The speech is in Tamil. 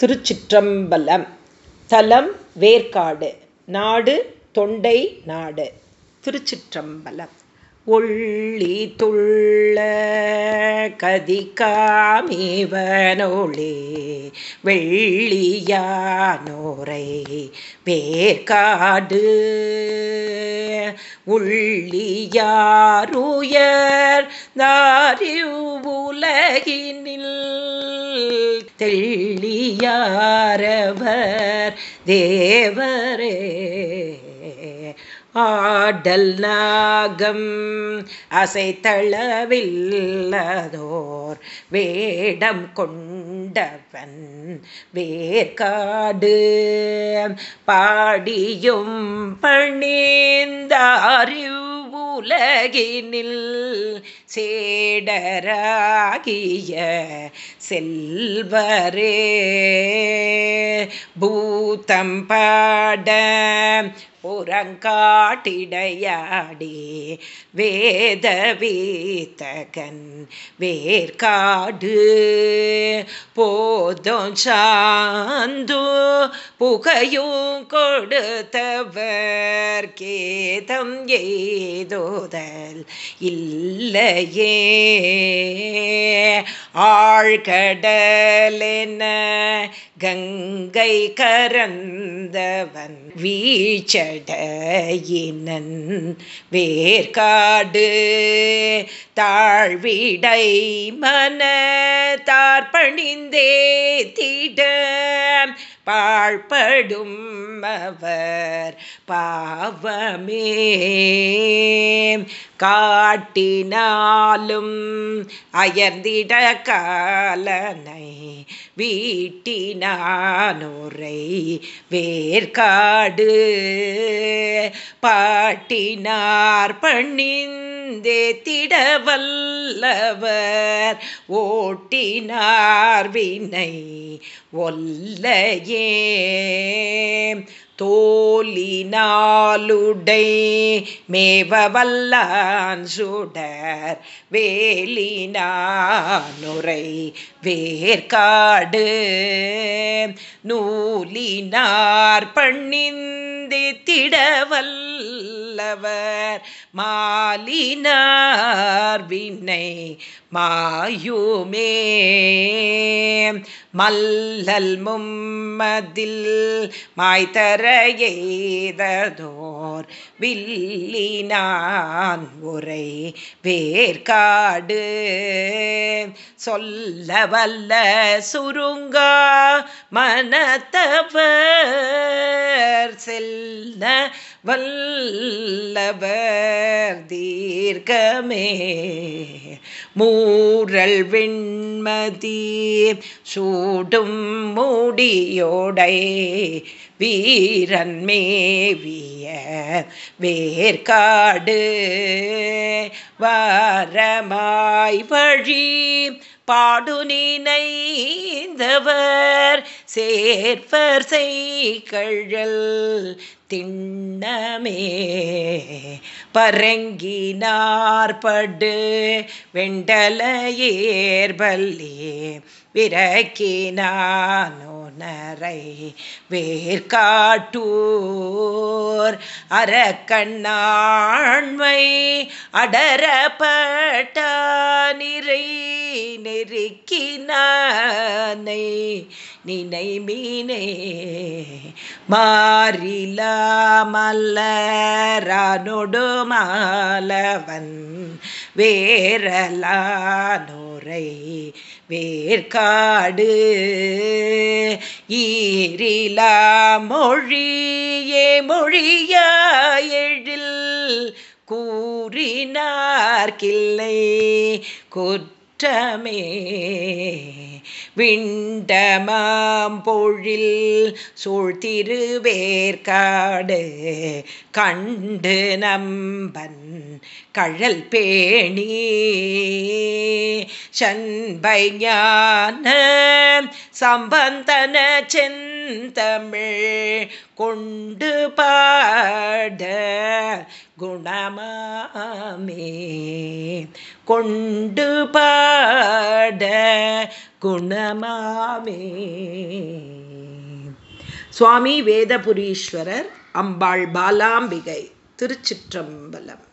திருச்சிற்றம்பலம் தலம் வேர்க்காடு நாடு தொண்டை நாடு. திருச்சிற்றம்பலம் ஒள்ளி துள்ள கதிகாமிவனோளே வெள்ளியானோரை வேர்காடு. உள்ளியாருயர் தாரிவுலகினில் தெள்ளியாரவர் தேவரே. ஆடல் நாகம் அசைத்தளவில்லதோர் வேடம் கொண்டவன் வேர்காடு பாடியும் பணிந்தாரிவ் உலகினில் சேடராகிய செல்வரே. பூத்தம் பாட புறங்காட்டிடையாடி வேத வீத்தகன் வேர்காடு போதும் சாந்து புகையும் கொடுத்தவர் கேதம் ஏதோதல் இல்லை இல்லையே ஆழ்கடலென கங்கை கரந்தவன் வீச்சடையினன் வேர்காடு தாழ்விடை மன தார்பணிந்தே திட பாழ்படும் அவர் பாவமே. காட்டினாலும் அயர்ந்திட காலனை வீட்டினானுரை வேர்காடு. பாட்டினார் பண்ணின் திடவல்லவர் ஓட்டினார் வினை ஒல்லையே. தோலினாலுடை மேவவல்லான் சுடர் வேலினானுரை வேர்காடு. நூலினார் பண்ணிந்தி திடவல்லவர் மாலினார் வினை மாயுமே. மல்லல் மும்மதில் மாய்தர வில்லினான் உரை வேர்காடு. சொல்ல வல்ல சுருங்கா மனத்தவர். செல்ல வல்லவர் தீர்க்கமே. மூரல் வெண்மதி சூடும் மூடியோடை வீரன் மேவிய வேர்காடு. வாரமாய் வழி பாடு நினைந்தவர். சேர்ப்பர் செய்கழல் திண்ணமே. பரங்கினார்படு வெண்டலையேர்பல்லே விரக்கினானோனரை வேர்காட்டூர். அரக்கண்ணாண்மை அடரப்பட்ட நிறை நெருக்கினானை நினை மீனே மாறிலா மல்லரானொடு மாலவன் வேரலானோரை வேர்காடு. ஈரிலா மொழியே மொழியா எழில் கூறினார்கில்லை குற்றமே விண்டமாம் பொழில் சூழ்த்திருவேற்காடு கண்டு நம்பன் கழல் பேணி. சண்பை ஞான சம்பந்தன செந்தமிழ் கொண்டு பாட குணமாமே. கொண்டு பாட குணமாமே. சுவாமி வேதபுரீஸ்வரர் அம்பாள் பாலாம்பிகை திருச்சிற்றம்பலம்.